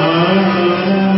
Amém.